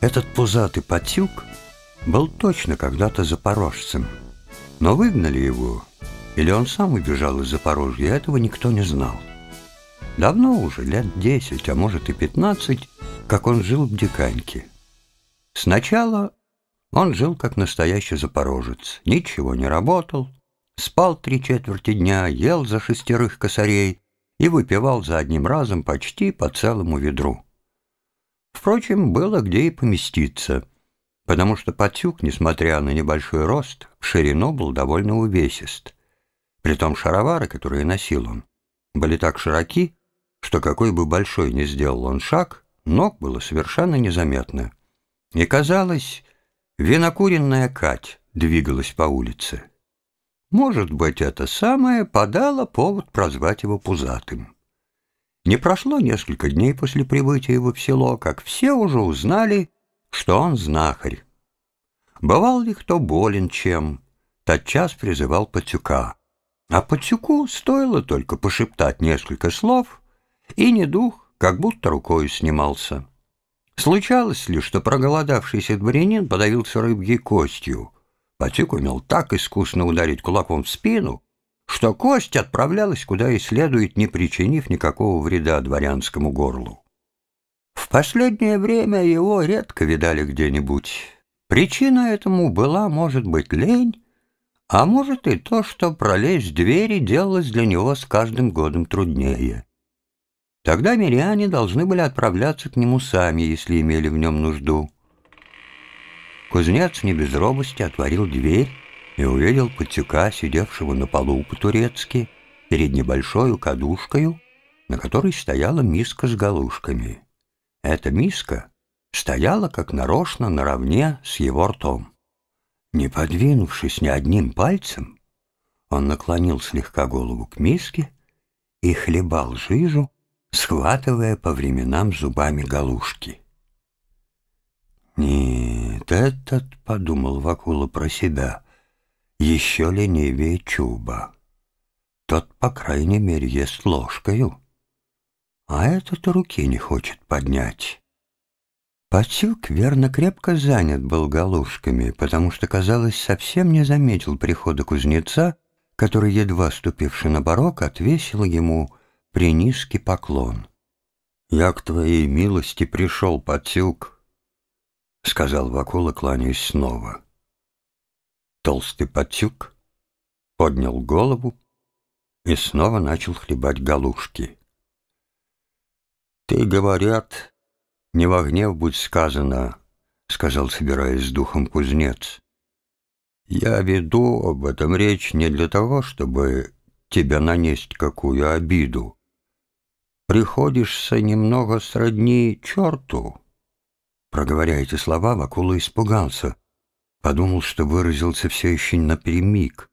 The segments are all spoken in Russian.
Этот пузатый Патюк был точно когда-то запорожцем, но выгнали его, или он сам убежал из Запорожья, этого никто не знал. Давно уже, лет десять, а может и пятнадцать, как он жил в Диканьке. Сначала он жил как настоящий запорожец, ничего не работал, спал три четверти дня, ел за шестерых косарей и выпивал за одним разом почти по целому ведру. Впрочем, было где и поместиться, потому что Патюк, несмотря на небольшой рост, в ширину был довольно увесист. Притом шаровары, которые носил он, были так широки, что какой бы большой ни сделал он шаг, ног было совершенно незаметно. И казалось, винокуренная Кать двигалась по улице. Может быть, это самое подало повод прозвать его пузатым. Не прошло несколько дней после прибытия его в село, как все уже узнали, что он знахарь. Бывал ли кто болен чем, тотчас призывал Патюка. А Патюку стоило только пошептать несколько слов, и недух как будто рукою снимался. Случалось ли, что проголодавшийся дворянин подавился рыбьей костью, Патюк умел так искусно ударить кулаком в спину, что кость отправлялась куда и следует, не причинив никакого вреда дворянскому горлу. В последнее время его редко видали где-нибудь. Причина этому была, может быть, лень, а может и то, что пролезть в двери делалось для него с каждым годом труднее. Тогда миряне должны были отправляться к нему сами, если имели в нем нужду. Кузнец не без робости отворил дверь и увидел Патюка, сидевшего на полу по-турецки, перед небольшой кадушкою, на которой стояла миска с галушками. Эта миска стояла как нарочно наравне с его ртом. Не подвинувшись ни одним пальцем, он наклонил слегка голову к миске и хлебал жижу, схватывая по временам зубами галушки. «Нет, этот, — подумал Вакула про себя, — еще ленивее Чуба. Тот, по крайней мере, ест ложкою, а этот руки не хочет поднять». Пацюк верно крепко занят был галушками, потому что, казалось, совсем не заметил прихода кузнеца, который, едва ступивший на порог, отвесил ему принизкий поклон. «Я к твоей милости пришел, Пацюк», — сказал Вакула, кланяясь снова. Толстый подтюк поднял голову и снова начал хлебать галушки. «Ты, говорят, не во гнев будь сказано», — сказал, собираясь с духом кузнец. «Я веду об этом речь не для того, чтобы тебя нанесть какую обиду. Приходишься немного сродни черту». Проговоря эти слова, Вакула испугался, подумал, что выразился все еще напрямик,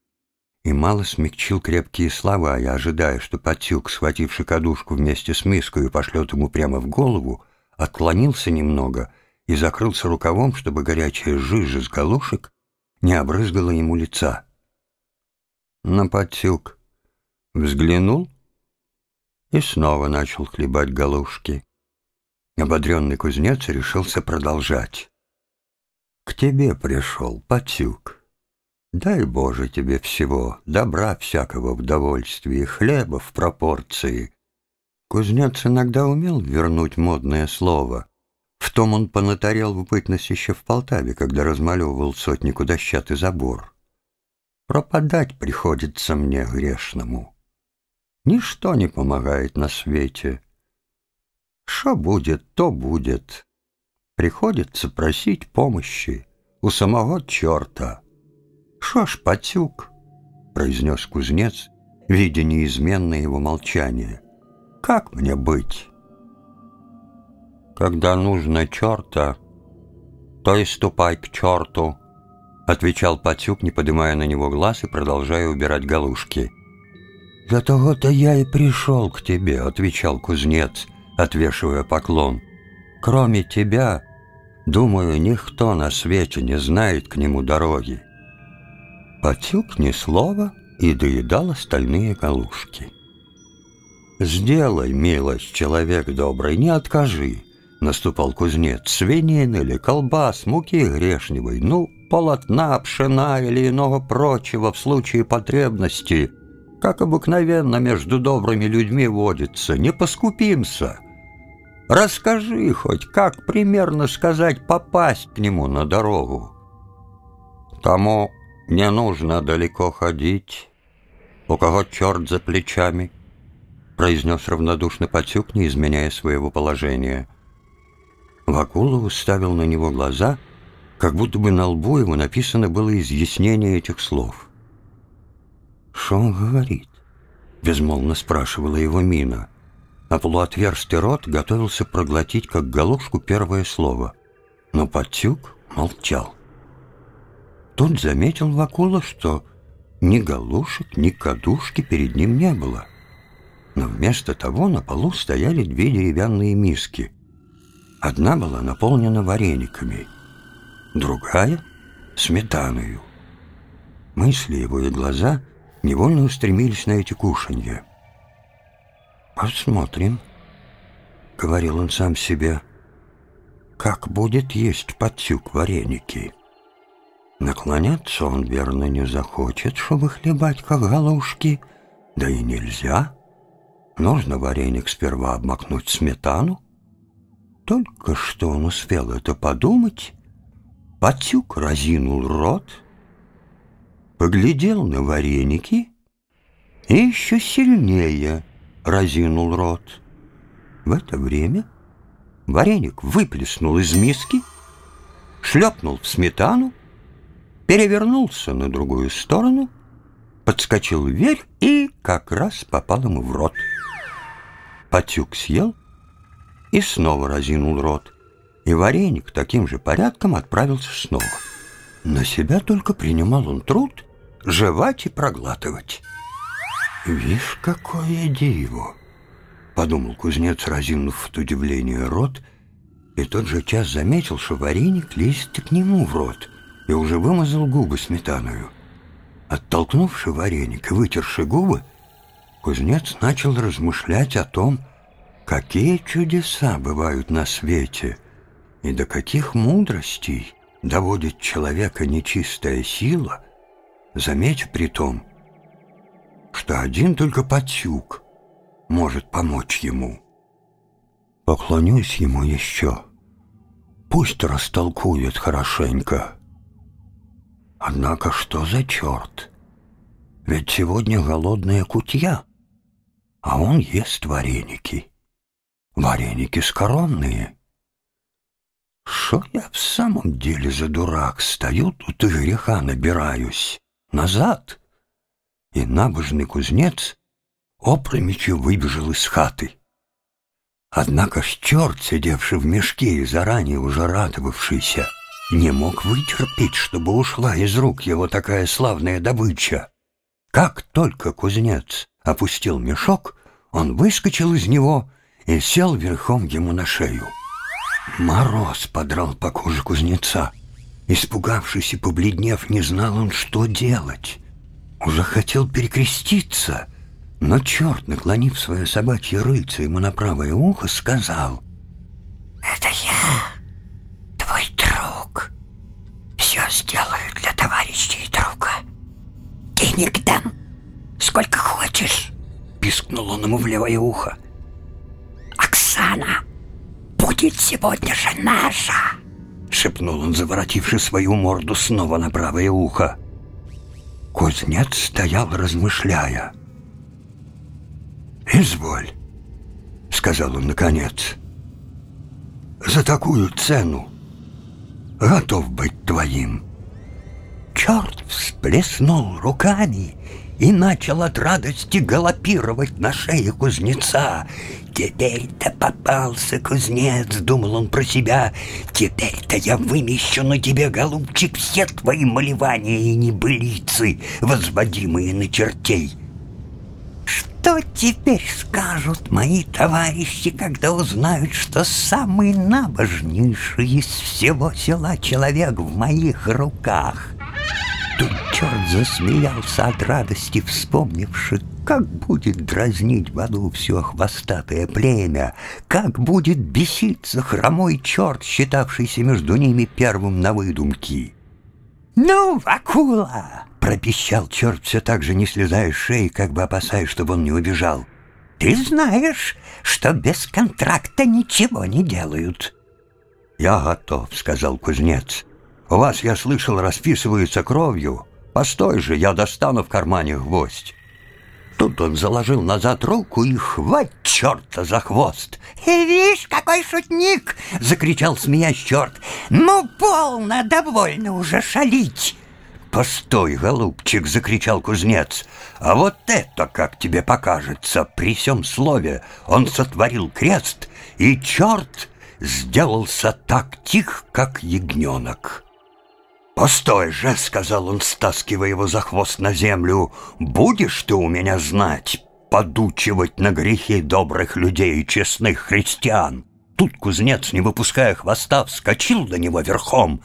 и мало смягчил крепкие слова, я ожидая, что Патюк, схвативший кадушку вместе с миской пошлет ему прямо в голову, отклонился немного и закрылся рукавом, чтобы горячая жижа с галушек не обрызгала ему лица. На Патюк взглянул и снова начал хлебать галушки. Ободренный кузнец решился продолжать. «К тебе пришел, Патюк. Дай, Боже, тебе всего, добра всякого в довольствии, хлеба в пропорции». Кузнец иногда умел вернуть модное слово. В том он понатарел в бытность еще в Полтаве, когда размалевывал сотнику дощатый забор. Пропадать приходится мне грешному. Ничто не помогает на свете. Что будет, то будет. Приходится просить помощи у самого черта. Шо ж, Патюк, произнес кузнец, видя неизменное его молчание. Как мне быть? Когда нужно черта, то и ступай к черту, отвечал Патюк, не поднимая на него глаз и продолжая убирать галушки. «За того-то я и пришел к тебе», — отвечал кузнец, отвешивая поклон. «Кроме тебя, думаю, никто на свете не знает к нему дороги». Патюк ни слова и доедал остальные галушки. «Сделай, милость, человек добрый, не откажи», наступал кузнец, свинин или колбас, муки грешневой, ну, полотна, пшена или иного прочего в случае потребности, как обыкновенно между добрыми людьми водится, не поскупимся. Расскажи хоть, как примерно сказать попасть к нему на дорогу. Тому не нужно далеко ходить, у кого черт за плечами, произнес равнодушный Патюк, не изменяя своего положения. Вакулов уставил на него глаза, как будто бы на лбу его написано было изъяснение этих слов. «Что он говорит?» — безмолвно спрашивала его мина а полуотверстый рот готовился проглотить, как галушку, первое слово. Но Патюк молчал. Тут заметил Вакула, что ни галушек, ни кадушки перед ним не было. Но вместо того на полу стояли две деревянные миски. Одна была наполнена варениками, другая — сметаною. Мысли его и глаза невольно устремились на эти кушанья — «Посмотрим», — говорил он сам себе, — «как будет есть подтюк вареники». Наклоняться он, верно, не захочет, чтобы хлебать, как галушки, да и нельзя. Нужно вареник сперва обмакнуть сметану. Только что он успел это подумать, Патюк разинул рот, поглядел на вареники и еще сильнее — разинул рот. В это время вареник выплеснул из миски, шлепнул в сметану, перевернулся на другую сторону, подскочил вверх и как раз попал ему в рот. Патюк съел и снова разинул рот, и вареник таким же порядком отправился снова. На себя только принимал он труд жевать и проглатывать. «Вишь, какое диво!» — подумал кузнец, разинув от удивления рот, и тот же час заметил, что вареник лезет к нему в рот и уже вымазал губы сметаною. Оттолкнувши вареник и вытерши губы, кузнец начал размышлять о том, какие чудеса бывают на свете и до каких мудростей доводит человека нечистая сила, заметь при том, что один только Патюк может помочь ему. Поклонюсь ему еще. Пусть растолкует хорошенько. Однако что за черт? Ведь сегодня голодная кутья, а он ест вареники. Вареники скоромные. Что я в самом деле за дурак? Стою тут и греха набираюсь. Назад — и набожный кузнец опрометью выбежал из хаты. Однако черт, сидевший в мешке и заранее уже радовавшийся, не мог вытерпеть, чтобы ушла из рук его такая славная добыча. Как только кузнец опустил мешок, он выскочил из него и сел верхом ему на шею. Мороз подрал по коже кузнеца. Испугавшись и побледнев, не знал он, что делать. Уже хотел перекреститься, но черт, наклонив свое собачье рыльце ему на правое ухо, сказал «Это я, твой друг. Все сделаю для товарища и друга. Денег дам, сколько хочешь», — пискнул он ему в левое ухо. «Оксана будет сегодня же наша!» — шепнул он, заворотивши свою морду снова на правое ухо. Кузнец стоял, размышляя. «Изволь», — сказал он наконец, — «за такую цену готов быть твоим». Черт всплеснул руками и начал от радости галопировать на шее кузнеца. «Теперь-то попался кузнец», — думал он про себя. «Теперь-то я вымещу на тебе, голубчик, все твои малевания и небылицы, возводимые на чертей». Что теперь скажут мои товарищи, когда узнают, что самый набожнейший из всего села человек в моих руках? Черт засмеялся от радости, вспомнивши Как будет дразнить в аду все хвостатое племя, как будет беситься хромой черт, считавшийся между ними первым на выдумки. «Ну, акула!» — пропищал черт, все так же не слезая с шеи, как бы опасаясь, чтобы он не убежал. «Ты знаешь, что без контракта ничего не делают». «Я готов», — сказал кузнец. «У вас, я слышал, расписываются кровью. Постой же, я достану в кармане гвоздь». Тут он заложил назад руку и хвать черта за хвост. «Видишь, какой шутник!» — закричал смеясь черт. «Ну, полно, довольно уже шалить!» «Постой, голубчик!» — закричал кузнец. «А вот это, как тебе покажется, при всем слове он сотворил крест, и черт сделался так тих, как ягненок». «Постой же!» — сказал он, стаскивая его за хвост на землю. «Будешь ты у меня знать, подучивать на грехи добрых людей и честных христиан!» Тут кузнец, не выпуская хвоста, вскочил до него верхом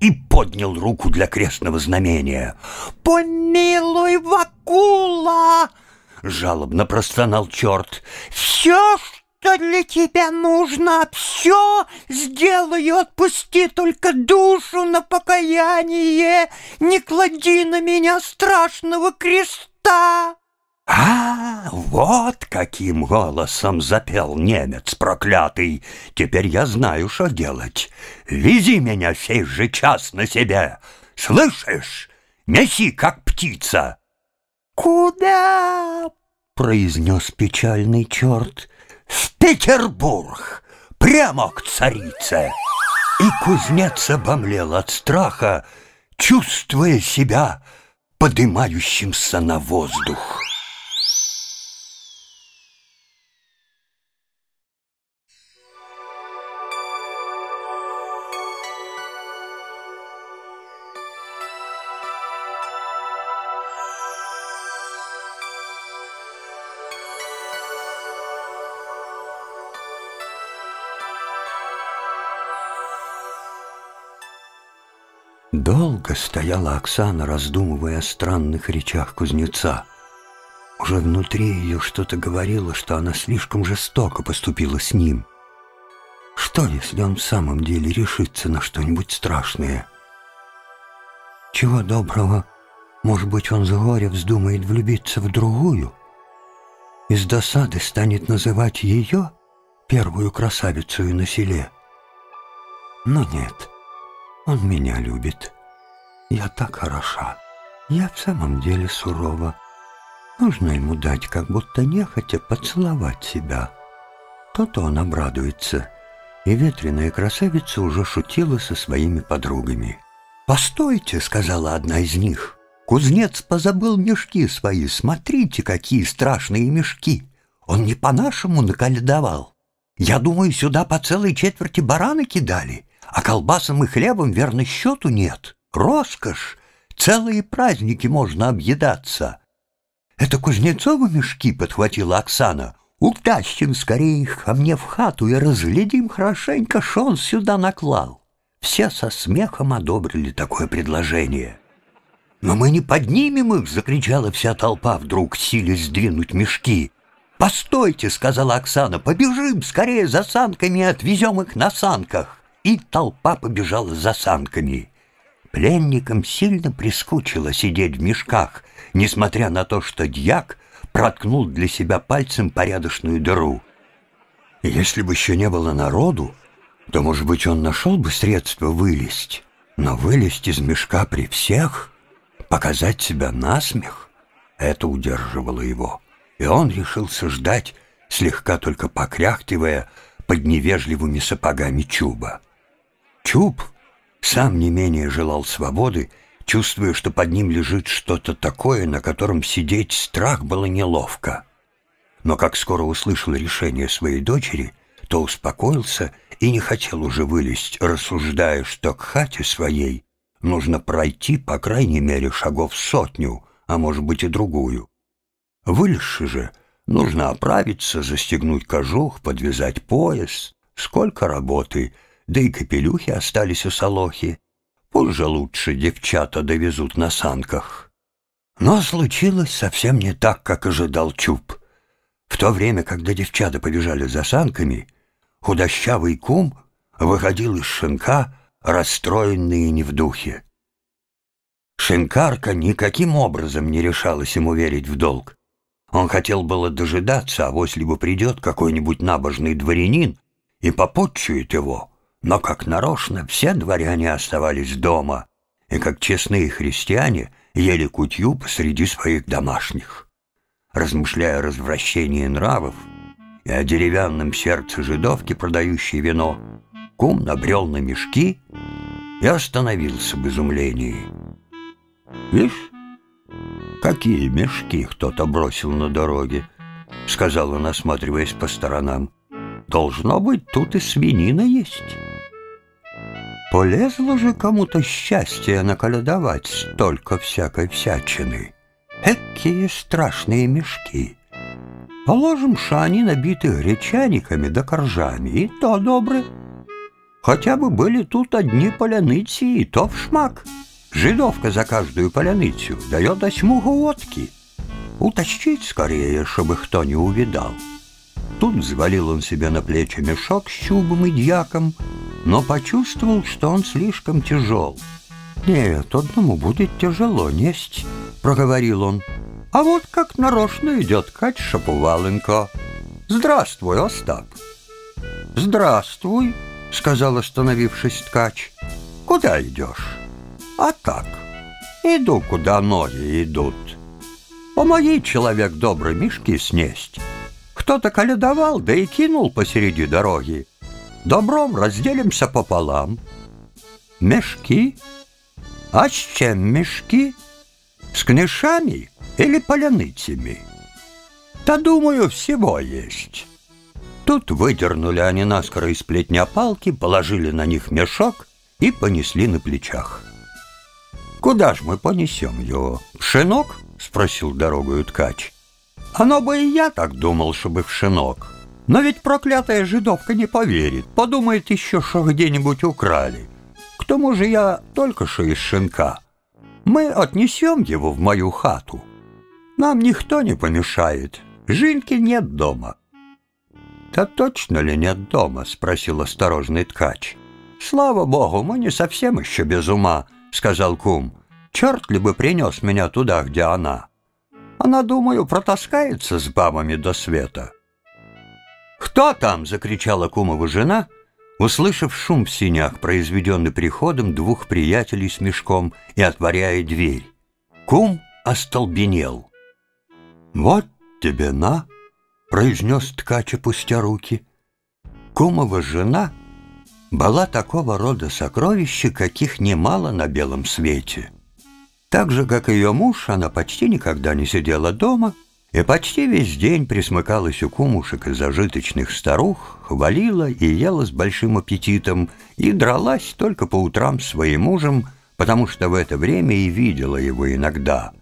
и поднял руку для крестного знамения. «Помилуй, Вакула!» — жалобно простонал черт. «Все, что для тебя нужно, все сделаю, отпусти только душу на покаяние, не клади на меня страшного креста. «А, вот каким голосом запел немец проклятый! Теперь я знаю, что делать. Вези меня сей же час на себе! Слышишь? Неси, как птица!» «Куда?» — произнес печальный черт в Петербург, прямо к царице. И кузнец обомлел от страха, чувствуя себя подымающимся на воздух. Долго стояла Оксана, раздумывая о странных речах кузнеца. Уже внутри ее что-то говорило, что она слишком жестоко поступила с ним. Что, если он в самом деле решится на что-нибудь страшное? Чего доброго, может быть, он с горя вздумает влюбиться в другую? Из досады станет называть ее первую красавицу на селе? Но нет — он меня любит. Я так хороша. Я в самом деле сурова. Нужно ему дать, как будто нехотя, поцеловать себя. То-то он обрадуется. И ветреная красавица уже шутила со своими подругами. «Постойте», — сказала одна из них. «Кузнец позабыл мешки свои. Смотрите, какие страшные мешки. Он не по-нашему наколедовал. Я думаю, сюда по целой четверти барана кидали. А колбасам и хлебом, верно, счету нет. Роскошь! Целые праздники можно объедаться. Это Кузнецовы мешки, подхватила Оксана. Утащим скорее их ко мне в хату и разглядим хорошенько, что он сюда наклал. Все со смехом одобрили такое предложение. «Но мы не поднимем их!» — закричала вся толпа вдруг, силясь сдвинуть мешки. «Постойте!» — сказала Оксана. «Побежим скорее за санками и отвезем их на санках!» и толпа побежала за санками. Пленникам сильно прискучило сидеть в мешках, несмотря на то, что дьяк проткнул для себя пальцем порядочную дыру. Если бы еще не было народу, то, может быть, он нашел бы средство вылезть, но вылезть из мешка при всех, показать себя насмех, это удерживало его, и он решился ждать, слегка только покряхтывая под невежливыми сапогами чуба. Чуб сам не менее желал свободы, чувствуя, что под ним лежит что-то такое, на котором сидеть страх было неловко. Но как скоро услышал решение своей дочери, то успокоился и не хотел уже вылезть, рассуждая, что к хате своей нужно пройти по крайней мере шагов сотню, а может быть и другую. Вылезши же, нужно оправиться, застегнуть кожух, подвязать пояс. Сколько работы — да и капелюхи остались у Солохи. Позже лучше девчата довезут на санках. Но случилось совсем не так, как ожидал Чуб. В то время, когда девчата побежали за санками, худощавый кум выходил из шинка, расстроенный и не в духе. Шинкарка никаким образом не решалась ему верить в долг. Он хотел было дожидаться, а вось либо придет какой-нибудь набожный дворянин и попутчует его, но как нарочно все дворяне оставались дома, и как честные христиане ели кутью посреди своих домашних. Размышляя о развращении нравов и о деревянном сердце жидовки, продающей вино, кум набрел на мешки и остановился в изумлении. «Видишь, какие мешки кто-то бросил на дороге», — сказал он, осматриваясь по сторонам. «Должно быть, тут и свинина есть». Полезло же кому-то счастье наколядовать столько всякой всячины. Какие страшные мешки! Положим, что они набиты гречаниками да коржами, и то добры. Хотя бы были тут одни поляныцы, и то в шмак. Жидовка за каждую поляницу дает осьмугу водки. Утащить скорее, чтобы кто не увидал. Тут взвалил он себе на плечи мешок с чубом и дьяком, но почувствовал, что он слишком тяжел. «Нет, одному будет тяжело несть», — проговорил он. «А вот как нарочно идет Кать Шаповаленко. Здравствуй, Остап». «Здравствуй», — сказал, остановившись ткач. «Куда идешь?» «А так, иду, куда ноги идут. Помоги, человек добрый, мешки снесть. Кто-то коледовал, да и кинул посреди дороги. Добром разделимся пополам. Мешки? А с чем мешки? С книшами или поляныцами? Да, думаю, всего есть. Тут выдернули они наскоро из плетня палки, положили на них мешок и понесли на плечах. «Куда ж мы понесем его? В шинок?» — спросил дорогою ткач. «Оно бы и я так думал, чтобы в шинок». Но ведь проклятая жидовка не поверит, подумает еще, что где-нибудь украли. К тому же я только что из шинка. Мы отнесем его в мою хату. Нам никто не помешает. Жинки нет дома. «Да точно ли нет дома?» — спросил осторожный ткач. «Слава богу, мы не совсем еще без ума», — сказал кум. «Черт ли бы принес меня туда, где она? Она, думаю, протаскается с бабами до света». «Кто там?» — закричала кумова жена, услышав шум в синях, произведенный приходом двух приятелей с мешком и отворяя дверь. Кум остолбенел. «Вот тебе на!» — произнес ткач, опустя руки. Кумова жена была такого рода сокровища, каких немало на белом свете. Так же, как ее муж, она почти никогда не сидела дома — и почти весь день присмыкалась у кумушек и зажиточных старух, хвалила и ела с большим аппетитом, и дралась только по утрам с своим мужем, потому что в это время и видела его иногда.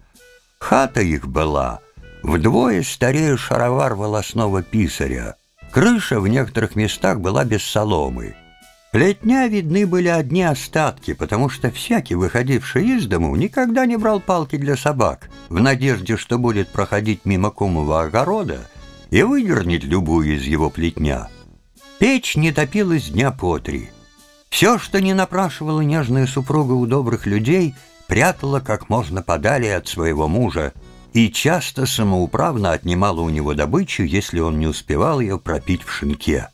Хата их была вдвое старее шаровар волосного писаря. Крыша в некоторых местах была без соломы. Плетня видны были одни остатки, потому что всякий, выходивший из дому, никогда не брал палки для собак, в надежде, что будет проходить мимо кумового огорода и выдернет любую из его плетня. Печь не топилась дня по три. Все, что не напрашивала нежная супруга у добрых людей, прятала как можно подали от своего мужа и часто самоуправно отнимала у него добычу, если он не успевал ее пропить в шинке.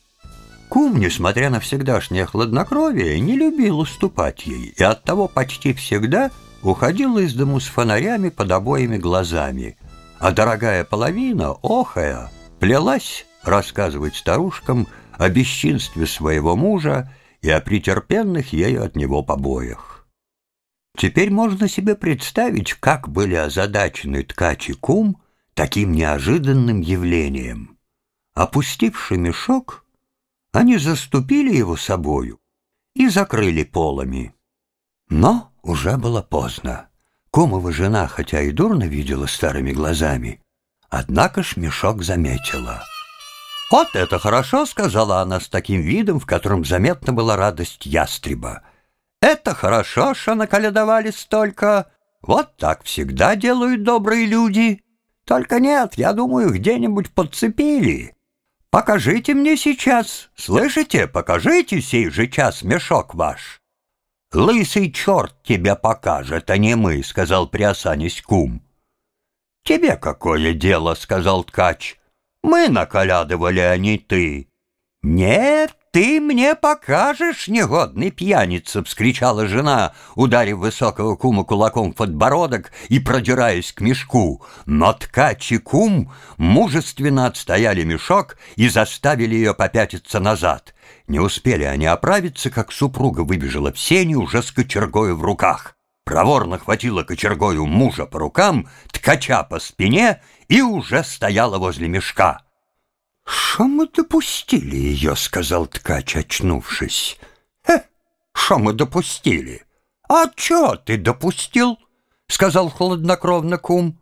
Кум, несмотря на всегдашнее хладнокровие, не любил уступать ей, и оттого почти всегда уходил из дому с фонарями под обоими глазами, а дорогая половина, охая, плелась рассказывать старушкам о бесчинстве своего мужа и о претерпенных ею от него побоях. Теперь можно себе представить, как были озадачены ткачи кум таким неожиданным явлением. Опустивший мешок — они заступили его собою и закрыли полами. Но уже было поздно. Комова жена, хотя и дурно видела старыми глазами, однако ж мешок заметила. «Вот это хорошо!» — сказала она с таким видом, в котором заметна была радость ястреба. «Это хорошо, что наколедовали столько, Вот так всегда делают добрые люди. Только нет, я думаю, где-нибудь подцепили. Покажите мне сейчас, слышите, покажите сей же час мешок ваш. Лысый черт тебя покажет, а не мы, сказал приосанясь кум. Тебе какое дело, сказал ткач. Мы наколядывали, а не ты. Нет, ты мне покажешь, негодный пьяница!» — вскричала жена, ударив высокого кума кулаком в подбородок и продираясь к мешку. Но ткач и кум мужественно отстояли мешок и заставили ее попятиться назад. Не успели они оправиться, как супруга выбежала в сеню уже с кочергою в руках. Проворно хватила кочергою мужа по рукам, ткача по спине и уже стояла возле мешка. «Шо мы допустили ее?» — сказал ткач, очнувшись. «Э, шо мы допустили?» «А чё ты допустил?» — сказал хладнокровно кум.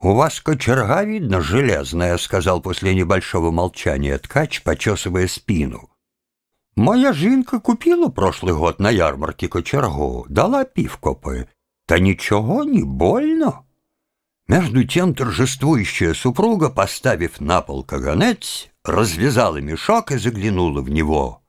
«У вас кочерга, видно, железная», — сказал после небольшого молчания ткач, почесывая спину. «Моя жинка купила прошлый год на ярмарке кочергу, дала пивкопы. Та ничего, не больно». Между тем торжествующая супруга, поставив на пол каганец, развязала мешок и заглянула в него.